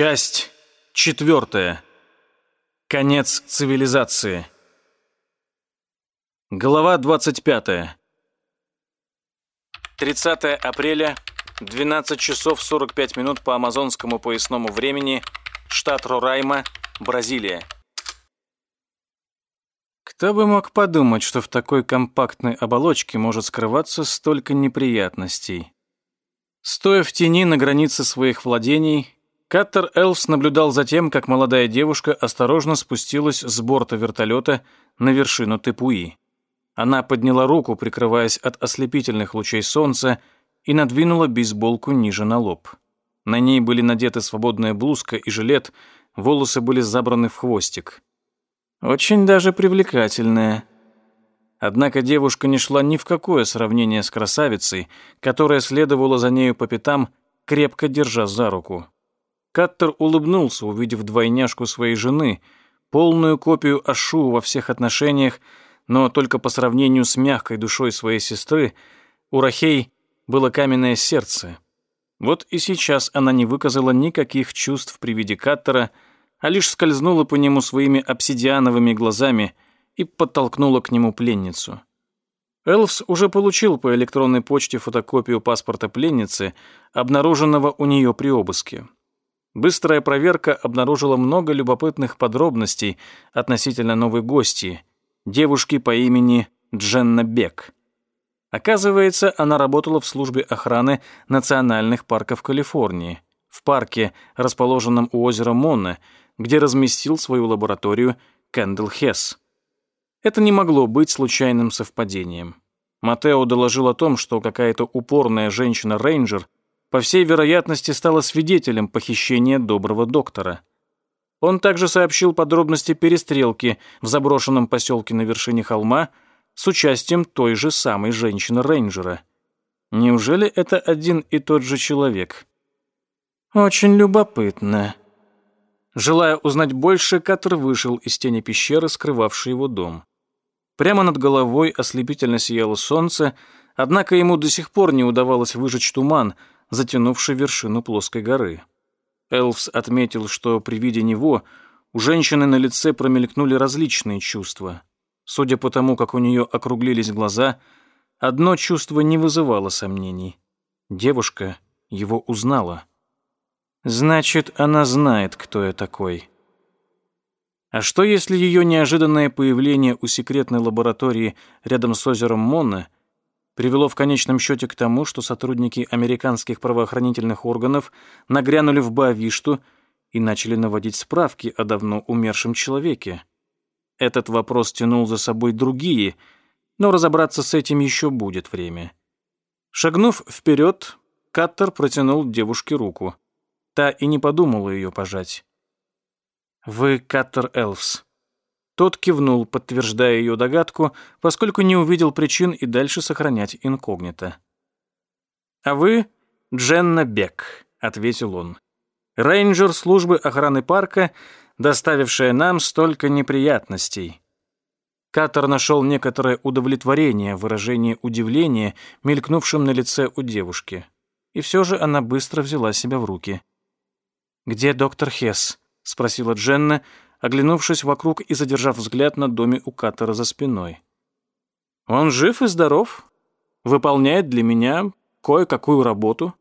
Часть четвертая. Конец цивилизации. Глава 25. 30 апреля, 12 часов 45 минут по амазонскому поясному времени, штат Рорайма, Бразилия. Кто бы мог подумать, что в такой компактной оболочке может скрываться столько неприятностей. Стоя в тени на границе своих владений, Каттер Элфс наблюдал за тем, как молодая девушка осторожно спустилась с борта вертолета на вершину Тепуи. Она подняла руку, прикрываясь от ослепительных лучей солнца, и надвинула бейсболку ниже на лоб. На ней были надеты свободная блузка и жилет, волосы были забраны в хвостик. Очень даже привлекательная. Однако девушка не шла ни в какое сравнение с красавицей, которая следовала за нею по пятам, крепко держа за руку. Каттер улыбнулся, увидев двойняшку своей жены, полную копию Ашу во всех отношениях, но только по сравнению с мягкой душой своей сестры, у Рахей было каменное сердце. Вот и сейчас она не выказала никаких чувств при виде Каттера, а лишь скользнула по нему своими обсидиановыми глазами и подтолкнула к нему пленницу. Элфс уже получил по электронной почте фотокопию паспорта пленницы, обнаруженного у нее при обыске. Быстрая проверка обнаружила много любопытных подробностей относительно новой гости, девушки по имени Дженна Бек. Оказывается, она работала в службе охраны национальных парков Калифорнии, в парке, расположенном у озера Монне, где разместил свою лабораторию Кэндл Хесс. Это не могло быть случайным совпадением. Матео доложил о том, что какая-то упорная женщина-рейнджер по всей вероятности, стала свидетелем похищения доброго доктора. Он также сообщил подробности перестрелки в заброшенном поселке на вершине холма с участием той же самой женщины-рейнджера. Неужели это один и тот же человек? Очень любопытно. Желая узнать больше, Катер вышел из тени пещеры, скрывавшей его дом. Прямо над головой ослепительно сияло солнце, однако ему до сих пор не удавалось выжечь туман, затянувший вершину плоской горы. Элфс отметил, что при виде него у женщины на лице промелькнули различные чувства. Судя по тому, как у нее округлились глаза, одно чувство не вызывало сомнений. Девушка его узнала. Значит, она знает, кто я такой. А что, если ее неожиданное появление у секретной лаборатории рядом с озером Монна привело в конечном счете к тому, что сотрудники американских правоохранительных органов нагрянули в Баавишту и начали наводить справки о давно умершем человеке. Этот вопрос тянул за собой другие, но разобраться с этим еще будет время. Шагнув вперед, Каттер протянул девушке руку. Та и не подумала ее пожать. «Вы Каттер Элфс», тот кивнул, подтверждая ее догадку, поскольку не увидел причин и дальше сохранять инкогнито. «А вы Дженна Бек», — ответил он. «Рейнджер службы охраны парка, доставившая нам столько неприятностей». Катер нашел некоторое удовлетворение в выражении удивления, мелькнувшем на лице у девушки. И все же она быстро взяла себя в руки. «Где доктор Хесс?» — спросила Дженна, оглянувшись вокруг и задержав взгляд на доме у Катера за спиной. «Он жив и здоров, выполняет для меня кое-какую работу».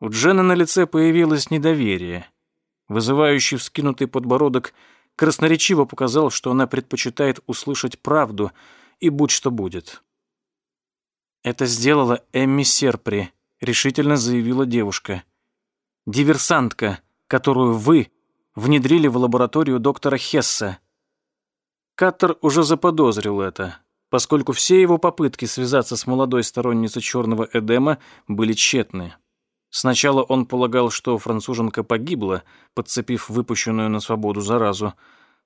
У Джена на лице появилось недоверие. Вызывающий вскинутый подбородок красноречиво показал, что она предпочитает услышать правду и будь что будет. «Это сделала Эмми Серпри», — решительно заявила девушка. «Диверсантка, которую вы внедрили в лабораторию доктора Хесса. Каттер уже заподозрил это, поскольку все его попытки связаться с молодой сторонницей черного Эдема были тщетны. Сначала он полагал, что француженка погибла, подцепив выпущенную на свободу заразу,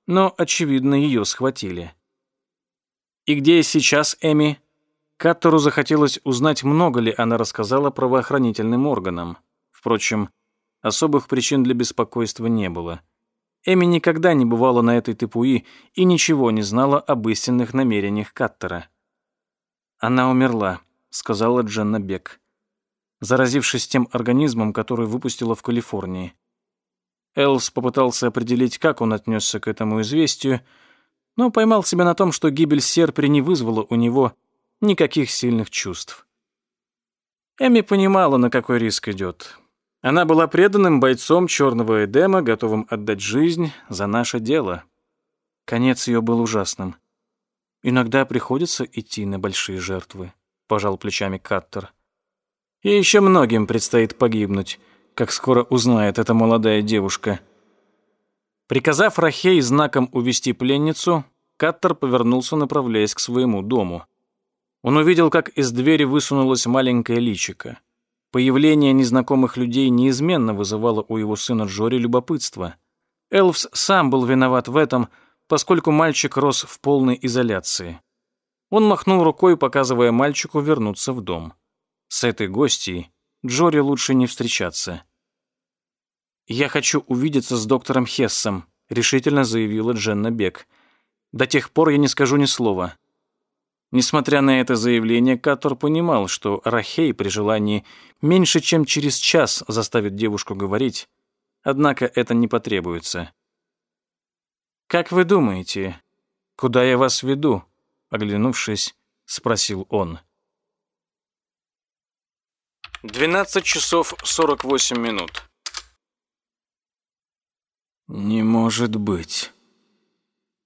но, очевидно, ее схватили. «И где сейчас Эми?» Каттеру захотелось узнать, много ли она рассказала правоохранительным органам. Впрочем, Особых причин для беспокойства не было. Эми никогда не бывала на этой Тепуи и ничего не знала об истинных намерениях Каттера. «Она умерла», — сказала Дженна Бек, заразившись тем организмом, который выпустила в Калифорнии. Элс попытался определить, как он отнесся к этому известию, но поймал себя на том, что гибель Серпри не вызвала у него никаких сильных чувств. Эми понимала, на какой риск идет. Она была преданным бойцом черного Эдема, готовым отдать жизнь за наше дело. Конец ее был ужасным. Иногда приходится идти на большие жертвы, пожал плечами Каттер. И еще многим предстоит погибнуть, как скоро узнает эта молодая девушка. Приказав Рахей знаком увести пленницу, Каттер повернулся, направляясь к своему дому. Он увидел, как из двери высунулось маленькое личико. Появление незнакомых людей неизменно вызывало у его сына Джори любопытство. Элвс сам был виноват в этом, поскольку мальчик рос в полной изоляции. Он махнул рукой, показывая мальчику вернуться в дом. С этой гостьей Джори лучше не встречаться. «Я хочу увидеться с доктором Хессом», — решительно заявила Дженна Бек. «До тех пор я не скажу ни слова. Несмотря на это заявление, Катор понимал, что Рахей при желании меньше чем через час заставит девушку говорить, однако это не потребуется. «Как вы думаете, куда я вас веду?» Оглянувшись, спросил он. 12 часов 48 минут. «Не может быть».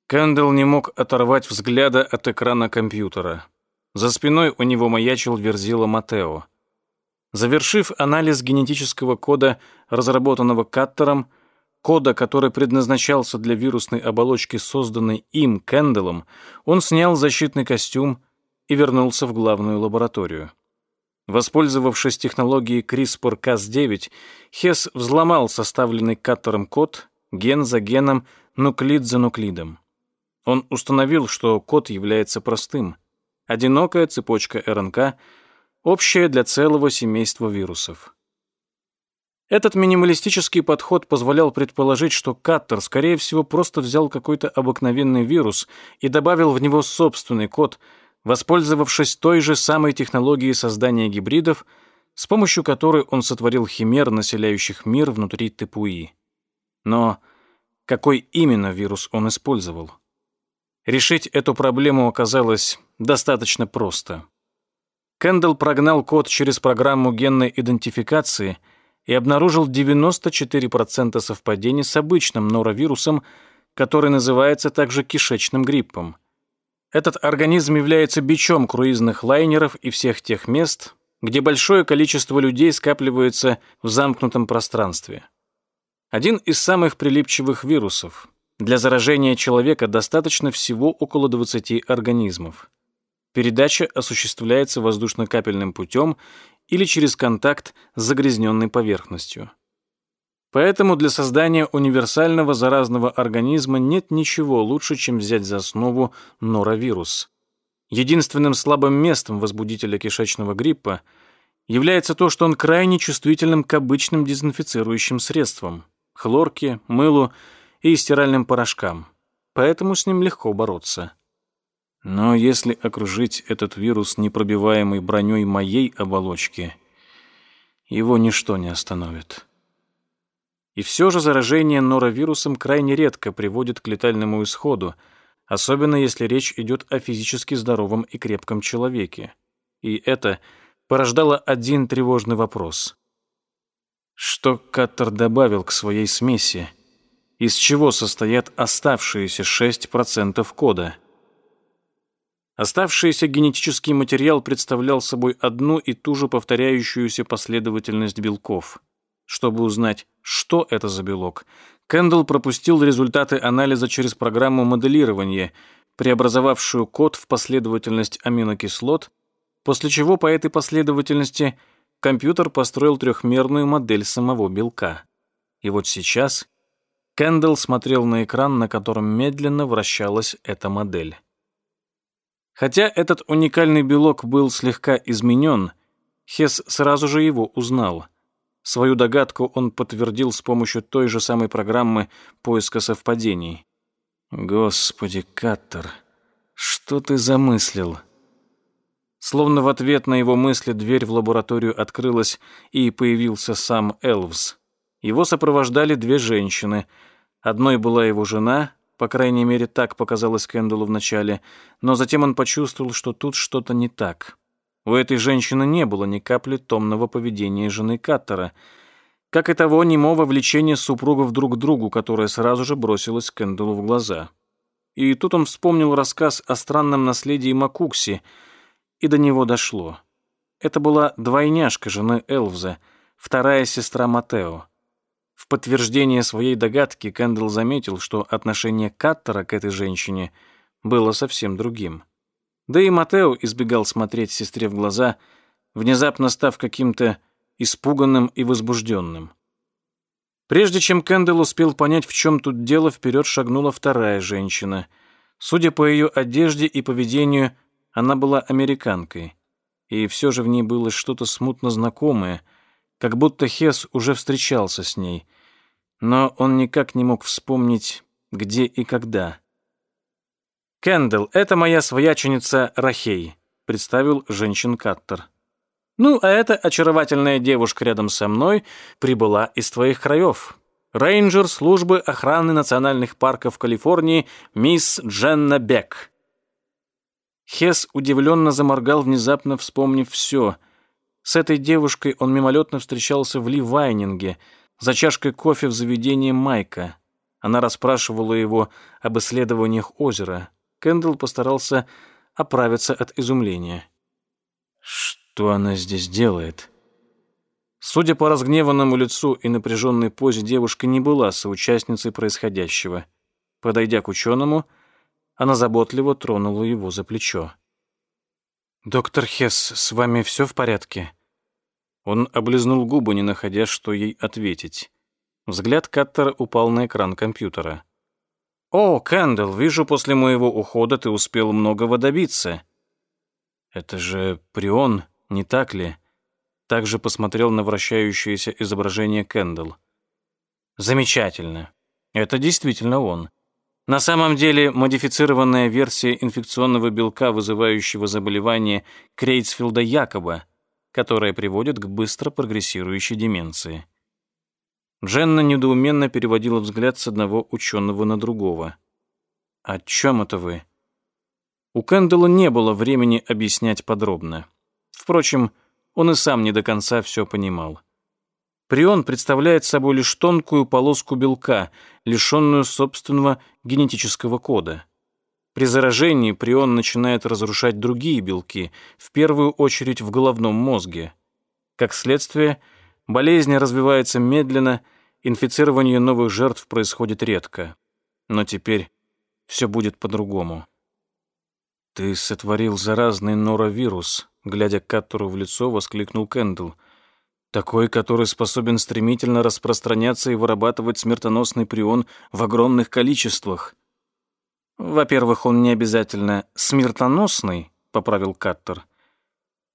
Кэндалл не мог оторвать взгляда от экрана компьютера. За спиной у него маячил Верзила Матео. Завершив анализ генетического кода, разработанного Каттером, кода, который предназначался для вирусной оболочки, созданной им, Кэндаллом, он снял защитный костюм и вернулся в главную лабораторию. Воспользовавшись технологией CRISPR-Cas9, Хесс взломал составленный Каттером код ген за геном, нуклид за нуклидом. Он установил, что код является простым. Одинокая цепочка РНК, общая для целого семейства вирусов. Этот минималистический подход позволял предположить, что Каттер, скорее всего, просто взял какой-то обыкновенный вирус и добавил в него собственный код, воспользовавшись той же самой технологией создания гибридов, с помощью которой он сотворил химер, населяющих мир внутри Тепуи. Но какой именно вирус он использовал? Решить эту проблему оказалось достаточно просто. Кэндалл прогнал код через программу генной идентификации и обнаружил 94% совпадений с обычным норовирусом, который называется также кишечным гриппом. Этот организм является бичом круизных лайнеров и всех тех мест, где большое количество людей скапливается в замкнутом пространстве. Один из самых прилипчивых вирусов, для заражения человека достаточно всего около 20 организмов. Передача осуществляется воздушно-капельным путем или через контакт с загрязненной поверхностью. Поэтому для создания универсального заразного организма нет ничего лучше, чем взять за основу норовирус. Единственным слабым местом возбудителя кишечного гриппа является то, что он крайне чувствителен к обычным дезинфицирующим средствам – хлорке, мылу и стиральным порошкам, поэтому с ним легко бороться. Но если окружить этот вирус непробиваемой броней моей оболочки, его ничто не остановит. И все же заражение норовирусом крайне редко приводит к летальному исходу, особенно если речь идет о физически здоровом и крепком человеке. И это порождало один тревожный вопрос. Что Каттер добавил к своей смеси, из чего состоят оставшиеся 6% кода. Оставшийся генетический материал представлял собой одну и ту же повторяющуюся последовательность белков. Чтобы узнать, что это за белок, Кэндалл пропустил результаты анализа через программу моделирования, преобразовавшую код в последовательность аминокислот, после чего по этой последовательности компьютер построил трехмерную модель самого белка. И вот сейчас Кэндалл смотрел на экран, на котором медленно вращалась эта модель. Хотя этот уникальный белок был слегка изменен, Хес сразу же его узнал. Свою догадку он подтвердил с помощью той же самой программы поиска совпадений. «Господи, Каттер, что ты замыслил?» Словно в ответ на его мысли дверь в лабораторию открылась, и появился сам Элвс. Его сопровождали две женщины. Одной была его жена, по крайней мере, так показалось Кэндаллу вначале, но затем он почувствовал, что тут что-то не так. У этой женщины не было ни капли томного поведения жены Каттера, как и того немого влечения супругов друг к другу, которое сразу же бросилось Кэндаллу в глаза. И тут он вспомнил рассказ о странном наследии Макукси, и до него дошло. Это была двойняшка жены Элвза, вторая сестра Матео. Подтверждение своей догадки Кэндалл заметил, что отношение Каттера к этой женщине было совсем другим. Да и Матео избегал смотреть сестре в глаза, внезапно став каким-то испуганным и возбужденным. Прежде чем Кэндалл успел понять, в чем тут дело, вперед шагнула вторая женщина. Судя по ее одежде и поведению, она была американкой. И все же в ней было что-то смутно знакомое — как будто Хес уже встречался с ней, но он никак не мог вспомнить, где и когда. «Кэндалл, это моя свояченица Рахей», — представил женщин Каттер. «Ну, а эта очаровательная девушка рядом со мной прибыла из твоих краев. Рейнджер службы охраны национальных парков Калифорнии мисс Дженна Бек». Хес удивленно заморгал, внезапно вспомнив все — с этой девушкой он мимолетно встречался в Ливайнинге за чашкой кофе в заведении Майка. Она расспрашивала его об исследованиях озера. Кэндалл постарался оправиться от изумления. Что она здесь делает? Судя по разгневанному лицу и напряженной позе, девушка не была соучастницей происходящего. Подойдя к ученому, она заботливо тронула его за плечо. «Доктор Хесс, с вами все в порядке?» Он облизнул губы, не находя, что ей ответить. Взгляд Каттера упал на экран компьютера. «О, Кэндалл, вижу, после моего ухода ты успел многого добиться». «Это же Прион, не так ли?» Также посмотрел на вращающееся изображение Кэндалл. «Замечательно. Это действительно он. На самом деле, модифицированная версия инфекционного белка, вызывающего заболевание Крейцфилда Якоба, которая приводит к быстро прогрессирующей деменции. Дженна недоуменно переводила взгляд с одного ученого на другого. «О чем это вы?» У Кэндалла не было времени объяснять подробно. Впрочем, он и сам не до конца все понимал. Прион представляет собой лишь тонкую полоску белка, лишенную собственного генетического кода. При заражении прион начинает разрушать другие белки, в первую очередь в головном мозге. Как следствие, болезнь развивается медленно, инфицирование новых жертв происходит редко. Но теперь все будет по-другому. «Ты сотворил заразный норовирус», — глядя Каттеру в лицо, воскликнул Кэндл — такой, который способен стремительно распространяться и вырабатывать смертоносный прион в огромных количествах. Во-первых, он не обязательно смертоносный, поправил Каттер.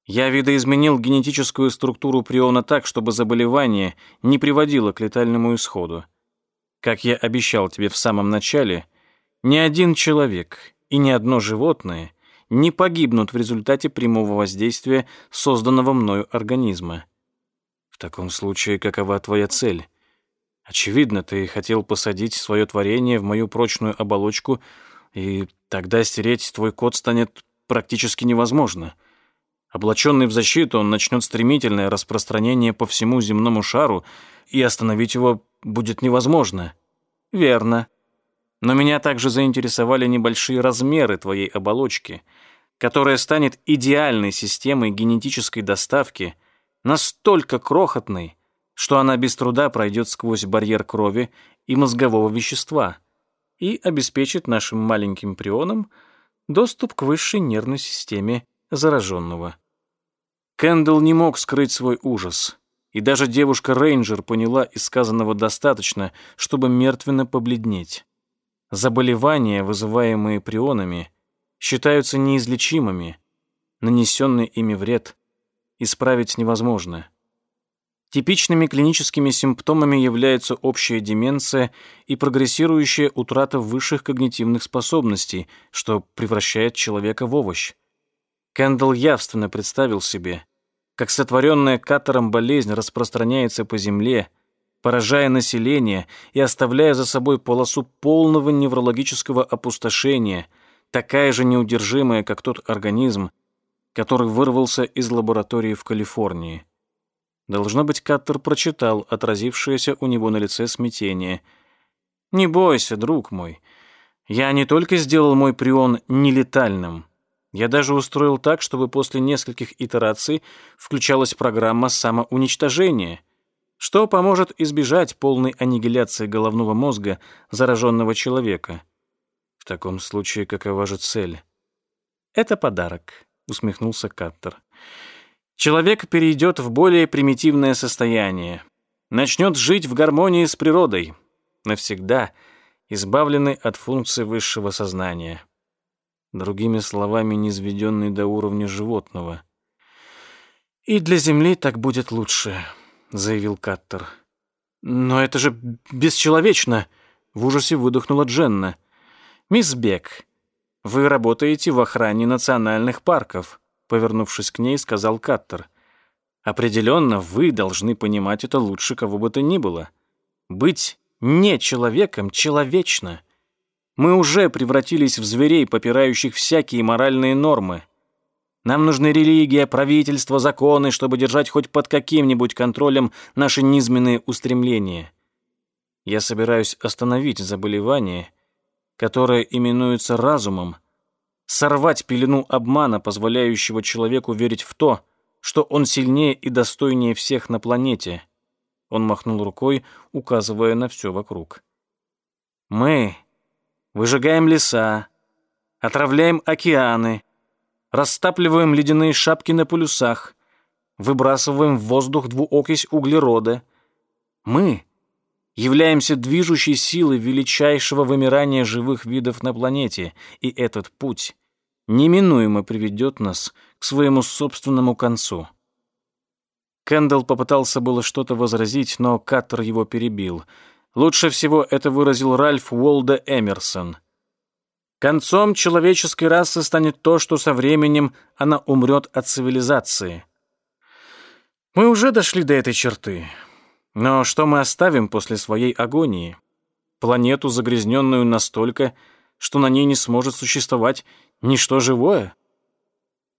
Я видоизменил генетическую структуру приона так, чтобы заболевание не приводило к летальному исходу. Как я обещал тебе в самом начале, ни один человек и ни одно животное не погибнут в результате прямого воздействия созданного мною организма. В таком случае, какова твоя цель? Очевидно, ты хотел посадить свое творение в мою прочную оболочку, и тогда стереть твой код станет практически невозможно. Облаченный в защиту, он начнет стремительное распространение по всему земному шару, и остановить его будет невозможно. Верно. Но меня также заинтересовали небольшие размеры твоей оболочки, которая станет идеальной системой генетической доставки – настолько крохотной, что она без труда пройдет сквозь барьер крови и мозгового вещества и обеспечит нашим маленьким прионам доступ к высшей нервной системе зараженного. Кэндалл не мог скрыть свой ужас, и даже девушка-рейнджер поняла из сказанного достаточно, чтобы мертвенно побледнеть. Заболевания, вызываемые прионами, считаются неизлечимыми. Нанесенный ими вред исправить невозможно. Типичными клиническими симптомами являются общая деменция и прогрессирующая утрата высших когнитивных способностей, что превращает человека в овощ. Кэндалл явственно представил себе, как сотворенная катором болезнь распространяется по земле, поражая население и оставляя за собой полосу полного неврологического опустошения, такая же неудержимая, как тот организм, который вырвался из лаборатории в Калифорнии. Должно быть, Каттер прочитал отразившееся у него на лице смятение. «Не бойся, друг мой. Я не только сделал мой прион нелетальным, я даже устроил так, чтобы после нескольких итераций включалась программа самоуничтожения, что поможет избежать полной аннигиляции головного мозга зараженного человека. В таком случае какова же цель? Это подарок, усмехнулся Каттер. Человек перейдет в более примитивное состояние, начнет жить в гармонии с природой, навсегда избавленный от функций высшего сознания другими словами, низведенный до уровня животного. «И для Земли так будет лучше», — заявил Каттер. «Но это же бесчеловечно!» — в ужасе выдохнула Дженна. «Мисс Бек, вы работаете в охране национальных парков», — повернувшись к ней, сказал Каттер. «Определенно, вы должны понимать это лучше кого бы то ни было. Быть не человеком человечно. Мы уже превратились в зверей, попирающих всякие моральные нормы. Нам нужны религия, правительство, законы, чтобы держать хоть под каким-нибудь контролем наши низменные устремления. Я собираюсь остановить заболевание, которое именуется разумом, сорвать пелену обмана, позволяющего человеку верить в то, что он сильнее и достойнее всех на планете. Он махнул рукой, указывая на все вокруг. Мы выжигаем леса, отравляем океаны, растапливаем ледяные шапки на полюсах, выбрасываем в воздух двуокись углерода. Мы являемся движущей силой величайшего вымирания живых видов на планете, и этот путь неминуемо приведет нас к своему собственному концу. Кэндалл попытался было что-то возразить, но Каттер его перебил — Лучше всего это выразил Ральф Уолда Эмерсон. Концом человеческой расы станет то, что со временем она умрет от цивилизации. Мы уже дошли до этой черты. Но что мы оставим после своей агонии? Планету, загрязненную настолько, что на ней не сможет существовать ничто живое?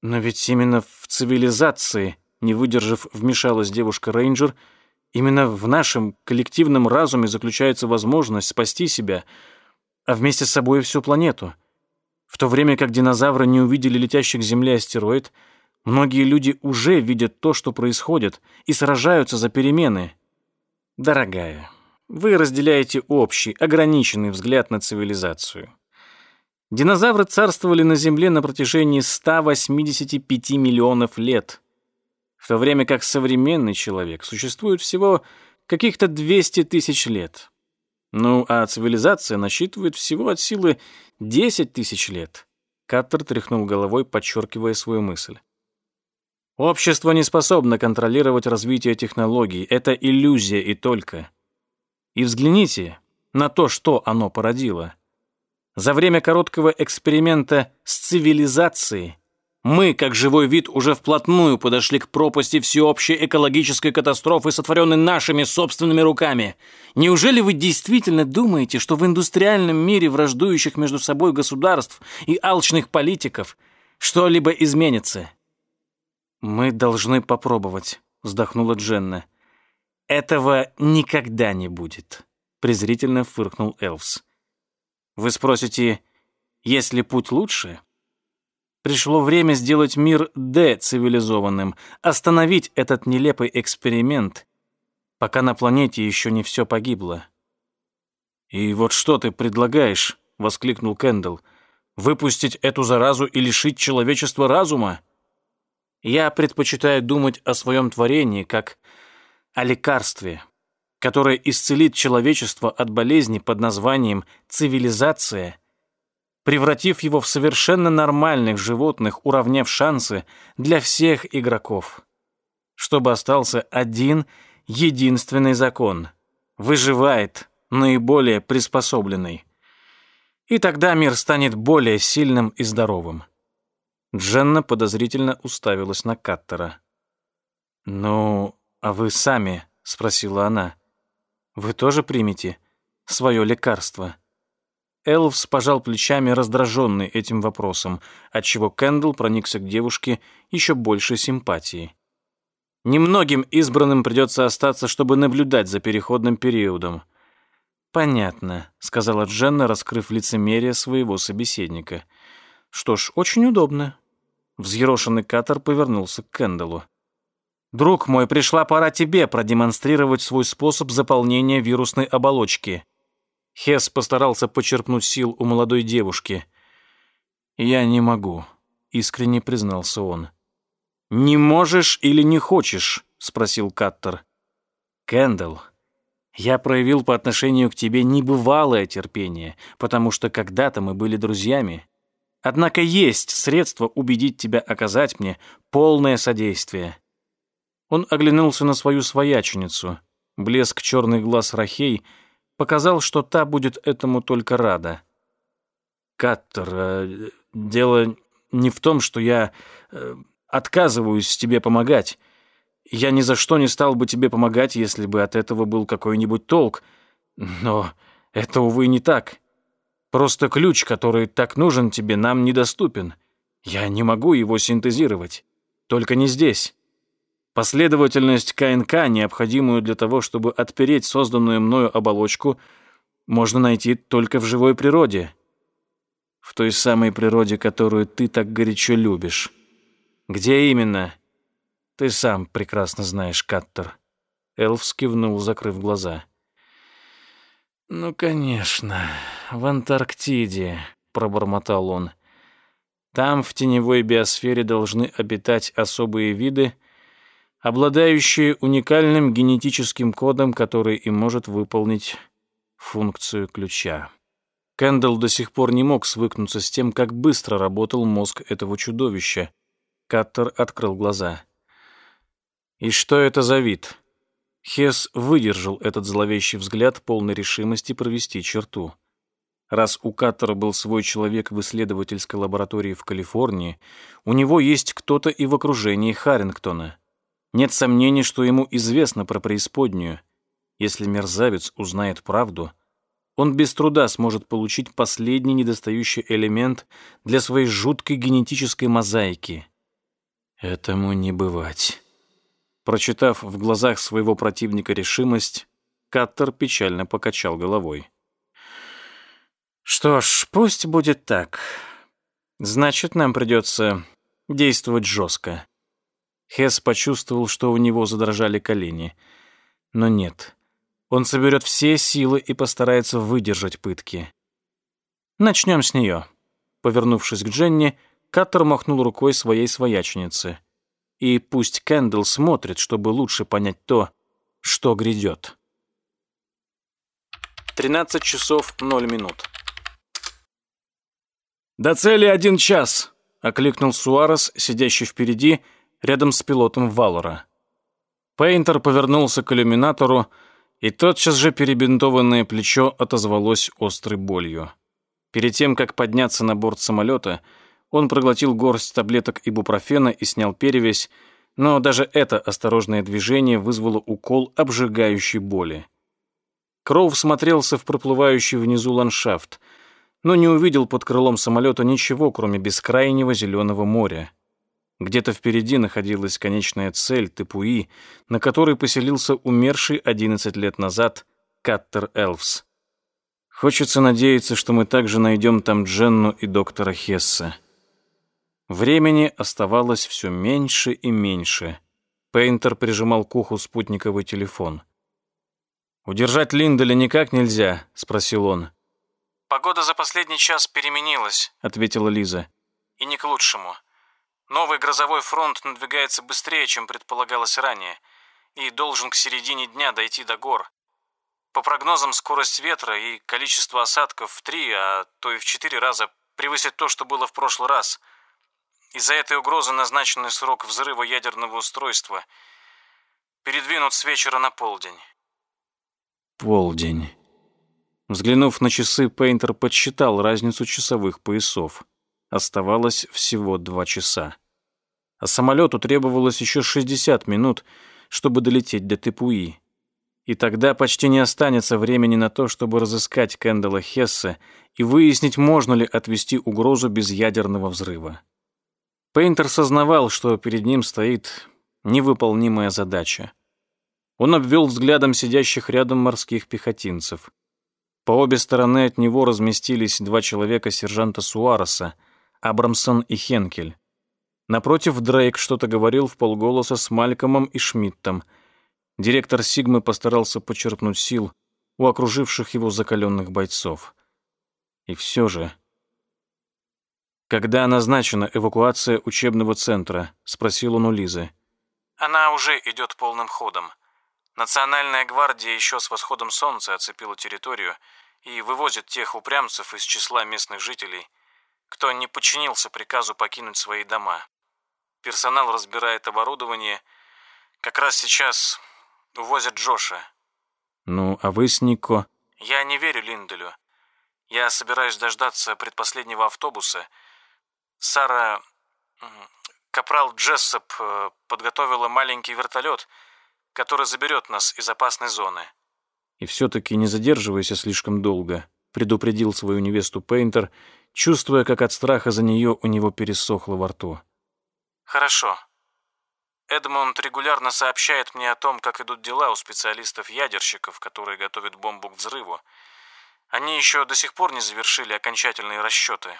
Но ведь именно в цивилизации, не выдержав, вмешалась девушка-рейнджер — Именно в нашем коллективном разуме заключается возможность спасти себя, а вместе с собой всю планету. В то время как динозавры не увидели летящих к Земле астероид, многие люди уже видят то, что происходит, и сражаются за перемены. Дорогая, вы разделяете общий, ограниченный взгляд на цивилизацию. Динозавры царствовали на Земле на протяжении 185 миллионов лет в то время как современный человек существует всего каких-то 200 тысяч лет. Ну, а цивилизация насчитывает всего от силы 10 тысяч лет. Каттер тряхнул головой, подчеркивая свою мысль. Общество не способно контролировать развитие технологий. Это иллюзия и только. И взгляните на то, что оно породило. За время короткого эксперимента с цивилизацией мы, как живой вид, уже вплотную подошли к пропасти всеобщей экологической катастрофы, сотворенной нашими собственными руками. Неужели вы действительно думаете, что в индустриальном мире враждующих между собой государств и алчных политиков что-либо изменится? «Мы должны попробовать», — вздохнула Дженна. «Этого никогда не будет», — презрительно фыркнул Элвс. «Вы спросите, есть ли путь лучше?» Пришло время сделать мир децивилизованным, остановить этот нелепый эксперимент, пока на планете еще не все погибло. «И вот что ты предлагаешь?» — воскликнул Кэндалл. «Выпустить эту заразу и лишить человечества разума?» «Я предпочитаю думать о своем творении как о лекарстве, которое исцелит человечество от болезни под названием «цивилизация» превратив его в совершенно нормальных животных, уравняв шансы для всех игроков. Чтобы остался один единственный закон. Выживает наиболее приспособленный. И тогда мир станет более сильным и здоровым. Дженна подозрительно уставилась на Каттера. «Ну, а вы сами?» — спросила она. Вы тоже примете свое лекарство?» Элвс пожал плечами, раздраженный этим вопросом, отчего Кэндл проникся к девушке еще больше симпатии. Немногим избранным придется остаться, чтобы наблюдать за переходным периодом. «Понятно», — сказала Дженна, раскрыв лицемерие своего собеседника. «Что ж, очень удобно». Взъерошенный Катер повернулся к Кэндалу. «Друг мой, пришла пора тебе продемонстрировать свой способ заполнения вирусной оболочки». Хес постарался почерпнуть сил у молодой девушки. «Я не могу», — искренне признался он. «Не можешь или не хочешь?» — спросил Каттер. «Кэндалл, я проявил по отношению к тебе небывалое терпение, потому что когда-то мы были друзьями. Однако есть средство убедить тебя оказать мне полное содействие». Он оглянулся на свою свояченицу. Блеск черных глаз Рахей — показал, что та будет этому только рада. «Каттер, э, дело не в том, что я э, отказываюсь тебе помогать. Я ни за что не стал бы тебе помогать, если бы от этого был какой-нибудь толк. Но это, увы, не так. Просто ключ, который так нужен тебе, нам недоступен. Я не могу его синтезировать. Только не здесь». Последовательность КНК, необходимую для того, чтобы отпереть созданную мною оболочку, можно найти только в живой природе. В той самой природе, которую ты так горячо любишь. Где именно? Ты сам прекрасно знаешь, Каттер. Элф скивнул, закрыв глаза. «Ну, конечно, в Антарктиде», — пробормотал он. «Там, в теневой биосфере, должны обитать особые виды, обладающие уникальным генетическим кодом, который и может выполнить функцию ключа. Кэндалл до сих пор не мог свыкнуться с тем, как быстро работал мозг этого чудовища. Каттер открыл глаза. «И что это за вид?» Хес выдержал этот зловещий взгляд, полной решимости провести черту. Раз у Каттера был свой человек в исследовательской лаборатории в Калифорнии, у него есть кто-то и в окружении Харрингтона. Нет сомнений, что ему известно про преисподнюю. Если мерзавец узнает правду, он без труда сможет получить последний недостающий элемент для своей жуткой генетической мозаики. Этому не бывать. Прочитав в глазах своего противника решимость, Каттер печально покачал головой. «Что ж, пусть будет так. Значит, нам придется действовать жестко. Хес почувствовал, что у него задрожали колени. Но нет. Он соберет все силы и постарается выдержать пытки. Начнем с нее. Повернувшись к Дженни, Каттер махнул рукой своей свояченице. И пусть Кэндл смотрит, чтобы лучше понять то, что грядет. 13 часов 0 минут. «До цели один час!» — окликнул Суарес, сидящий впереди, — рядом с пилотом Валора. Пейнтер повернулся к иллюминатору, и тотчас же перебинтованное плечо отозвалось острой болью. Перед тем, как подняться на борт самолета, он проглотил горсть таблеток ибупрофена и снял перевязь, но даже это осторожное движение вызвало укол обжигающей боли. Кроув смотрелся в проплывающий внизу ландшафт, но не увидел под крылом самолета ничего, кроме бескрайнего зеленого моря. Где-то впереди находилась конечная цель Тепуи, на которой поселился умерший 11 лет назад Каттер Элвс. Хочется надеяться, что мы также найдем там Дженну и доктора Хесса. Времени оставалось все меньше и меньше. Пейнтер прижимал к уху спутниковый телефон. «Удержать Линделя никак нельзя?» — спросил он. «Погода за последний час переменилась», — ответила Лиза. «И не к лучшему. Новый грозовой фронт надвигается быстрее, чем предполагалось ранее, и должен к середине дня дойти до гор. По прогнозам, скорость ветра и количество осадков в три, а то и в четыре раза превысит то, что было в прошлый раз. Из-за этой угрозы назначенный срок взрыва ядерного устройства передвинут с вечера на полдень. Полдень. Взглянув на часы, Пейнтер подсчитал разницу часовых поясов. Оставалось всего два часа. А самолету требовалось еще 60 минут, чтобы долететь до Тепуи. и тогда почти не останется времени на то, чтобы разыскать Кэндала Хесса и выяснить, можно ли отвести угрозу без ядерного взрыва. Пейнтер сознавал, что перед ним стоит невыполнимая задача. Он обвел взглядом сидящих рядом морских пехотинцев. По обе стороны от него разместились два человека сержанта Суареса, Абрамсон и Хенкель. Напротив Дрейк что-то говорил в полголоса с Малькомом и Шмидтом — Директор Сигмы постарался почерпнуть сил у окруживших его закаленных бойцов. И все же... «Когда назначена эвакуация учебного центра?» — спросил он у Лизы. «Она уже идет полным ходом. Национальная гвардия еще с восходом солнца оцепила территорию и вывозит тех упрямцев из числа местных жителей, кто не подчинился приказу покинуть свои дома. Персонал разбирает оборудование. Как раз сейчас Увозят Джоша. Ну, а вы с Нико? Я не верю Линделю. Я собираюсь дождаться предпоследнего автобуса. Сара... Капрал Джессоп э, подготовила маленький вертолет, который заберет нас из опасной зоны. И все-таки не задерживайся слишком долго, предупредил свою невесту Пейнтер, чувствуя, как от страха за нее у него пересохло во рту. Хорошо. Эдмонд регулярно сообщает мне о том, как идут дела у специалистов-ядерщиков, которые готовят бомбу к взрыву. Они еще до сих пор не завершили окончательные расчеты.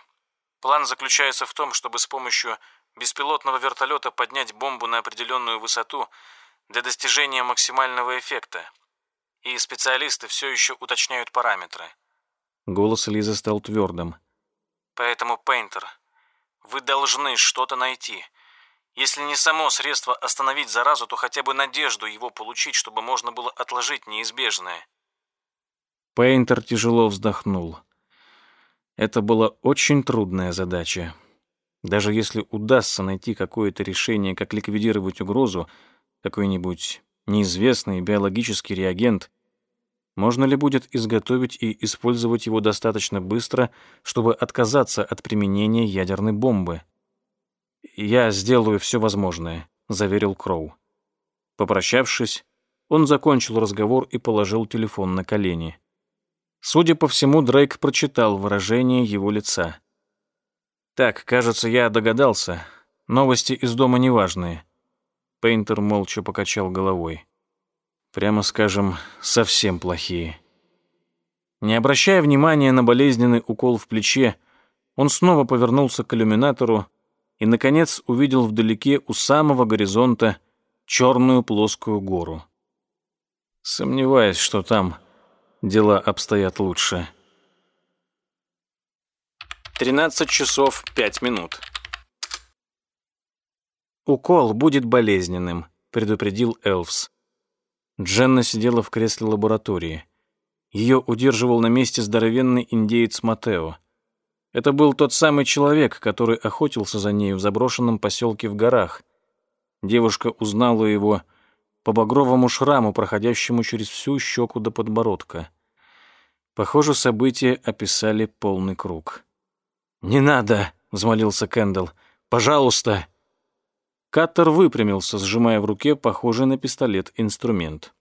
План заключается в том, чтобы с помощью беспилотного вертолета поднять бомбу на определенную высоту для достижения максимального эффекта. И специалисты все еще уточняют параметры. Голос Лизы стал твердым. Поэтому, Пейнтер, вы должны что-то найти. Если не само средство остановить заразу, то хотя бы надежду его получить, чтобы можно было отложить неизбежное. Пейнтер тяжело вздохнул. Это была очень трудная задача. Даже если удастся найти какое-то решение, как ликвидировать угрозу, какой-нибудь неизвестный биологический реагент, можно ли будет изготовить и использовать его достаточно быстро, чтобы отказаться от применения ядерной бомбы? «Я сделаю все возможное», — заверил Кроу. Попрощавшись, он закончил разговор и положил телефон на колени. Судя по всему, Дрейк прочитал выражение его лица. «Так, кажется, я догадался. Новости из дома неважные». Пейнтер молча покачал головой. «Прямо скажем, совсем плохие». Не обращая внимания на болезненный укол в плече, он снова повернулся к иллюминатору и, наконец, увидел вдалеке у самого горизонта черную плоскую гору. Сомневаюсь, что там дела обстоят лучше. 13 часов 5 минут. «Укол будет болезненным», — предупредил Элвс. Дженна сидела в кресле лаборатории. Ее удерживал на месте здоровенный индеец Матео. Это был тот самый человек, который охотился за ней в заброшенном поселке в горах. Девушка узнала его по багровому шраму, проходящему через всю щеку до подбородка. Похоже, события описали полный круг. «Не надо!» — взмолился Кэндалл. «Пожалуйста!» Каттер выпрямился, сжимая в руке похожий на пистолет инструмент.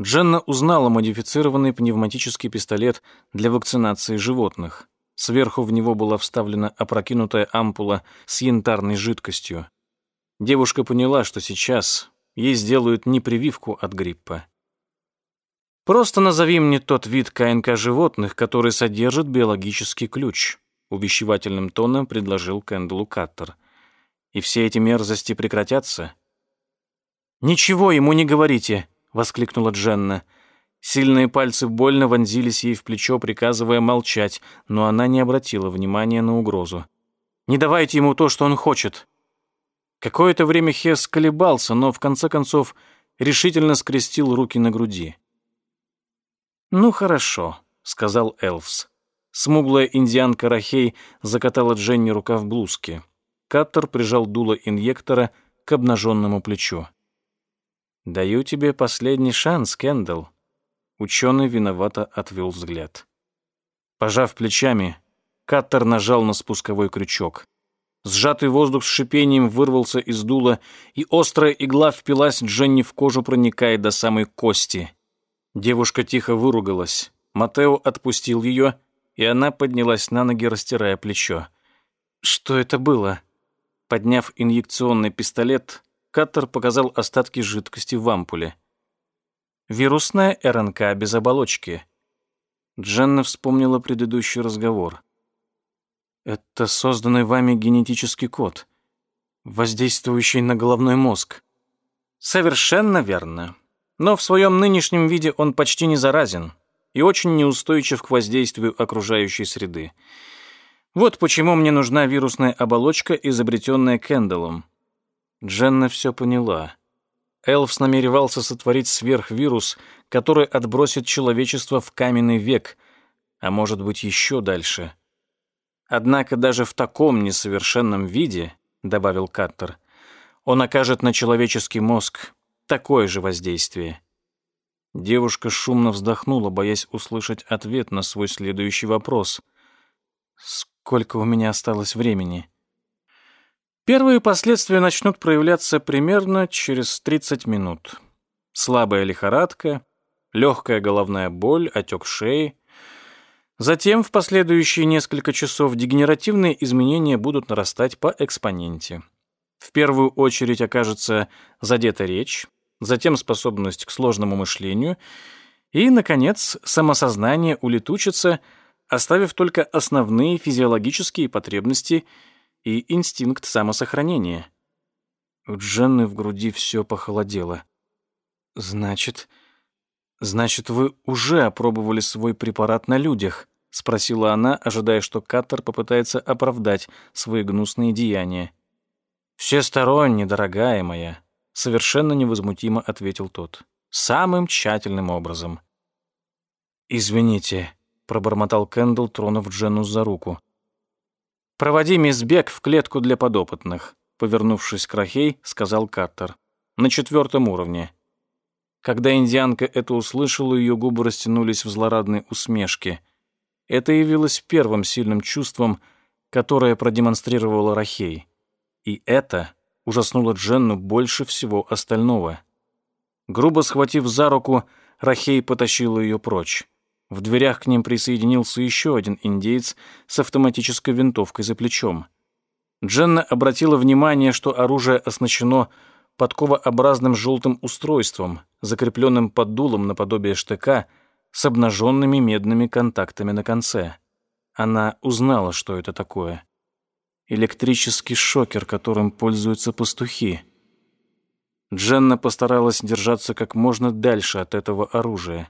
Дженна узнала модифицированный пневматический пистолет для вакцинации животных. Сверху в него была вставлена опрокинутая ампула с янтарной жидкостью. Девушка поняла, что сейчас ей сделают не прививку от гриппа. «Просто назови мне тот вид КНК животных, который содержит биологический ключ», увещевательным тоном предложил Кэндалу Каттер. «И все эти мерзости прекратятся?» «Ничего ему не говорите», — воскликнула Дженна. Сильные пальцы больно вонзились ей в плечо, приказывая молчать, но она не обратила внимания на угрозу. «Не давайте ему то, что он хочет». Какое-то время Хес колебался, но в конце концов решительно скрестил руки на груди. «Ну хорошо», — сказал Элфс. Смуглая индианка Рахей закатала Дженни рука в блузке. Каттер прижал дуло инъектора к обнаженному плечу. «Даю тебе последний шанс, Кендалл. Ученый виновато отвел взгляд. Пожав плечами, Каттер нажал на спусковой крючок. Сжатый воздух с шипением вырвался из дула, и острая игла впилась Дженни в кожу, проникая до самой кости. Девушка тихо выругалась. Матео отпустил ее, и она поднялась на ноги, растирая плечо. «Что это было?» Подняв инъекционный пистолет, Каттер показал остатки жидкости в ампуле. «Вирусная РНК без оболочки». Дженна вспомнила предыдущий разговор. «Это созданный вами генетический код, воздействующий на головной мозг». «Совершенно верно. Но в своем нынешнем виде он почти не заразен и очень неустойчив к воздействию окружающей среды. Вот почему мне нужна вирусная оболочка, изобретенная Кэндаллом. Дженна все поняла. Элфс намеревался сотворить сверхвирус, который отбросит человечество в каменный век, а может быть еще дальше. Однако даже в таком несовершенном виде, добавил Каттер, он окажет на человеческий мозг такое же воздействие. Девушка шумно вздохнула, боясь услышать ответ на свой следующий вопрос. «Сколько у меня осталось времени?» Первые последствия начнут проявляться примерно через 30 минут. Слабая лихорадка, легкая головная боль, отек шеи. Затем в последующие несколько часов дегенеративные изменения будут нарастать по экспоненте. В первую очередь окажется задета речь, затем способность к сложному мышлению и, наконец, самосознание улетучится, оставив только основные физиологические потребности и инстинкт самосохранения. У Дженны в груди все похолодело. «Значит, значит, вы уже опробовали свой препарат на людях?» — спросила она, ожидая, что Каттер попытается оправдать свои гнусные деяния. «Всесторонне, дорогая моя», совершенно невозмутимо ответил тот. Самым тщательным образом. «Извините», — пробормотал Кэндл, тронув Дженну за руку. «Проводи мисс Бек в клетку для подопытных», — повернувшись к Рахей, сказал Картер. «На четвертом уровне». Когда индианка это услышала, ее губы растянулись в злорадной усмешке. Это явилось первым сильным чувством, которое продемонстрировала Рахей. И это ужаснуло Дженну больше всего остального. Грубо схватив за руку, Рахей потащила ее прочь. В дверях к ним присоединился еще один индеец с автоматической винтовкой за плечом. Дженна обратила внимание, что оружие оснащено подковообразным желтым устройством, закрепленным под дулом наподобие штыка с обнаженными медными контактами на конце. Она узнала, что это такое электрический шокер, которым пользуются пастухи. Дженна постаралась держаться как можно дальше от этого оружия.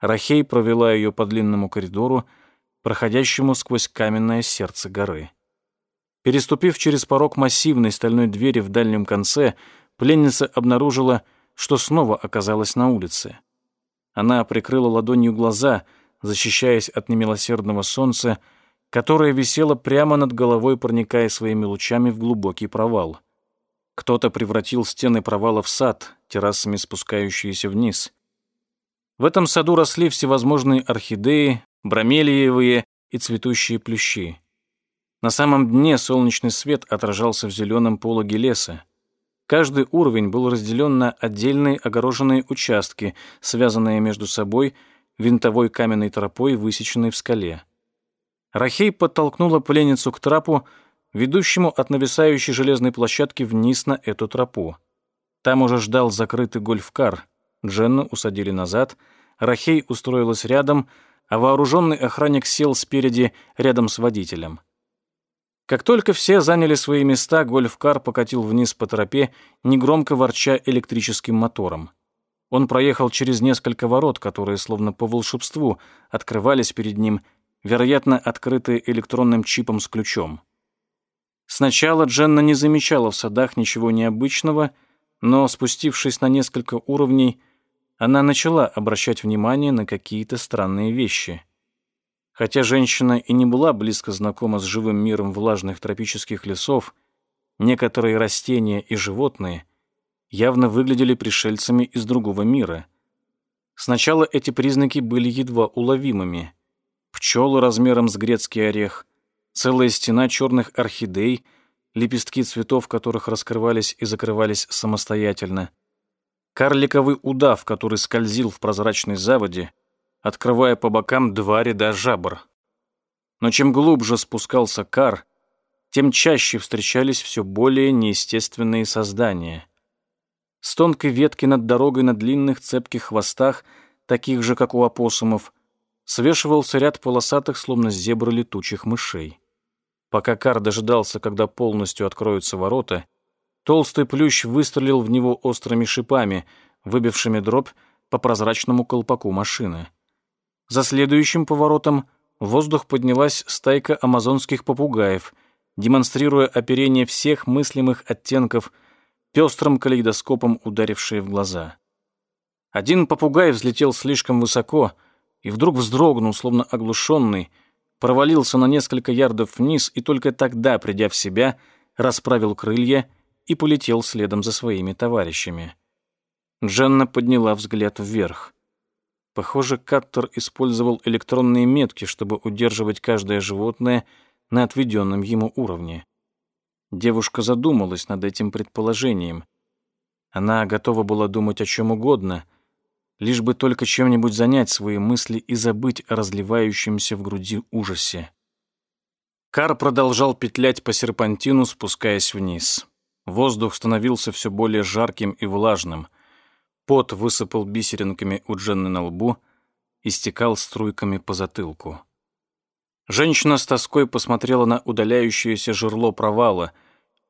Рахей провела ее по длинному коридору, проходящему сквозь каменное сердце горы. Переступив через порог массивной стальной двери в дальнем конце, пленница обнаружила, что снова оказалась на улице. Она прикрыла ладонью глаза, защищаясь от немилосердного солнца, которая висела прямо над головой, проникая своими лучами в глубокий провал. Кто-то превратил стены провала в сад, террасами спускающиеся вниз. В этом саду росли всевозможные орхидеи, бромелиевые и цветущие плющи. На самом дне солнечный свет отражался в зеленом пологе леса. Каждый уровень был разделен на отдельные огороженные участки, связанные между собой винтовой каменной тропой, высеченной в скале. Рахей подтолкнула пленницу к трапу, ведущему от нависающей железной площадки вниз на эту тропу. Там уже ждал закрытый гольфкар. Дженну усадили назад, Рахей устроилась рядом, а вооруженный охранник сел спереди рядом с водителем. Как только все заняли свои места, гольфкар покатил вниз по тропе, негромко ворча электрическим мотором. Он проехал через несколько ворот, которые, словно по волшебству, открывались перед ним вероятно, открытые электронным чипом с ключом. Сначала Дженна не замечала в садах ничего необычного, но, спустившись на несколько уровней, она начала обращать внимание на какие-то странные вещи. Хотя женщина и не была близко знакома с живым миром влажных тропических лесов, некоторые растения и животные явно выглядели пришельцами из другого мира. Сначала эти признаки были едва уловимыми — пчелы размером с грецкий орех, целая стена черных орхидей, лепестки цветов которых раскрывались и закрывались самостоятельно. Карликовый удав, который скользил в прозрачной заводе, открывая по бокам два ряда жабр. Но чем глубже спускался кар, тем чаще встречались все более неестественные создания. С тонкой ветки над дорогой на длинных цепких хвостах, таких же, как у опоссумов, свешивался ряд полосатых, словно зебры летучих мышей. Пока Кар дожидался, когда полностью откроются ворота, толстый плющ выстрелил в него острыми шипами, выбившими дробь по прозрачному колпаку машины. За следующим поворотом в воздух поднялась стайка амазонских попугаев, демонстрируя оперение всех мыслимых оттенков, пестрым калейдоскопом ударившие в глаза. Один попугай взлетел слишком высоко и вдруг вздрогнул, словно оглушенный, провалился на несколько ярдов вниз и только тогда, придя в себя, расправил крылья и полетел следом за своими товарищами. Дженна подняла взгляд вверх. Похоже, Каттер использовал электронные метки, чтобы удерживать каждое животное на отведенном ему уровне. Девушка задумалась над этим предположением. Она готова была думать о чем угодно, лишь бы только чем-нибудь занять свои мысли и забыть о разливающемся в груди ужасе. Кар продолжал петлять по серпантину, спускаясь вниз. Воздух становился все более жарким и влажным — Пот высыпал бисеринками у Дженны на лбу и стекал струйками по затылку. Женщина с тоской посмотрела на удаляющееся жерло провала,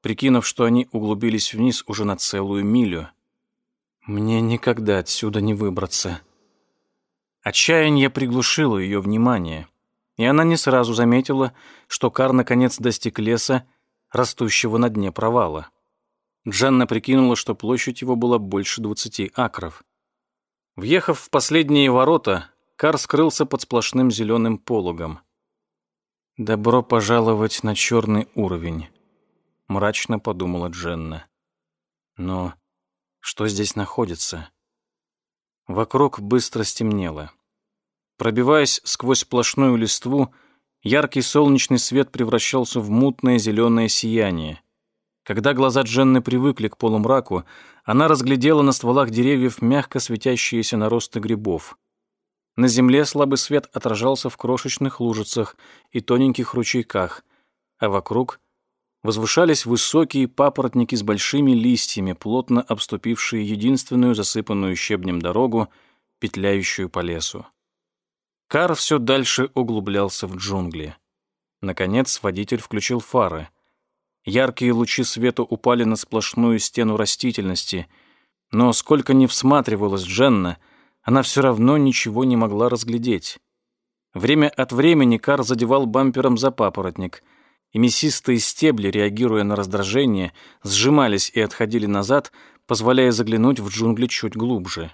прикинув, что они углубились вниз уже на целую милю. «Мне никогда отсюда не выбраться». Отчаяние приглушило ее внимание, и она не сразу заметила, что Кар наконец достиг леса, растущего на дне провала. Джанна прикинула, что площадь его была больше двадцати акров. Въехав в последние ворота, Кар скрылся под сплошным зеленым пологом. «Добро пожаловать на черный уровень», — мрачно подумала Дженна. «Но что здесь находится?» Вокруг быстро стемнело. Пробиваясь сквозь сплошную листву, яркий солнечный свет превращался в мутное зеленое сияние — когда глаза Дженны привыкли к полумраку, она разглядела на стволах деревьев мягко светящиеся наросты грибов. На земле слабый свет отражался в крошечных лужицах и тоненьких ручейках, а вокруг возвышались высокие папоротники с большими листьями, плотно обступившие единственную засыпанную щебнем дорогу, петляющую по лесу. Кар все дальше углублялся в джунгли. Наконец водитель включил фары — Яркие лучи света упали на сплошную стену растительности, но сколько ни всматривалась Дженна, она все равно ничего не могла разглядеть. Время от времени Кар задевал бампером за папоротник, и мясистые стебли, реагируя на раздражение, сжимались и отходили назад, позволяя заглянуть в джунгли чуть глубже.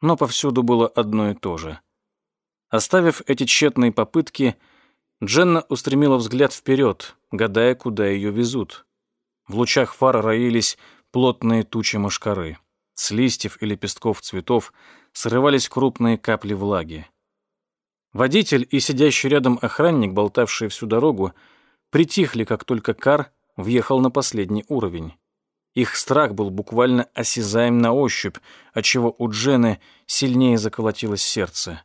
Но повсюду было одно и то же. Оставив эти тщетные попытки, Дженна устремила взгляд вперед, гадая, куда ее везут. В лучах фар роились плотные тучи мошкары. С листьев и лепестков цветов срывались крупные капли влаги. Водитель и сидящий рядом охранник, болтавшие всю дорогу, притихли, как только Кар въехал на последний уровень. Их страх был буквально осязаем на ощупь, отчего у Джены сильнее заколотилось сердце.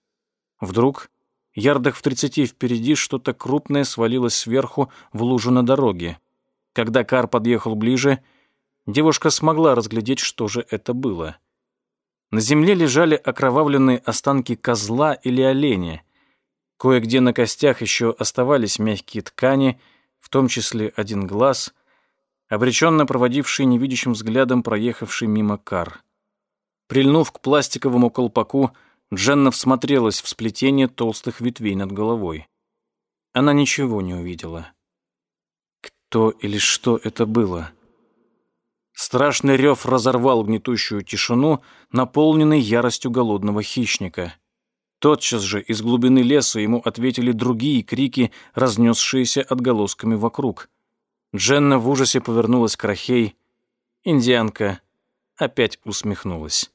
Вдруг Ярдах в тридцати впереди что-то крупное свалилось сверху в лужу на дороге. Когда кар подъехал ближе, девушка смогла разглядеть, что же это было. На земле лежали окровавленные останки козла или оленя. Кое-где на костях еще оставались мягкие ткани, в том числе один глаз, обреченно проводивший невидящим взглядом проехавший мимо кар. Прильнув к пластиковому колпаку, Дженна всмотрелась в сплетение толстых ветвей над головой. Она ничего не увидела. Кто или что это было? Страшный рев разорвал гнетущую тишину, наполненный яростью голодного хищника. Тотчас же из глубины леса ему ответили другие крики, разнесшиеся отголосками вокруг. Дженна в ужасе повернулась к Рахей. Индианка опять усмехнулась.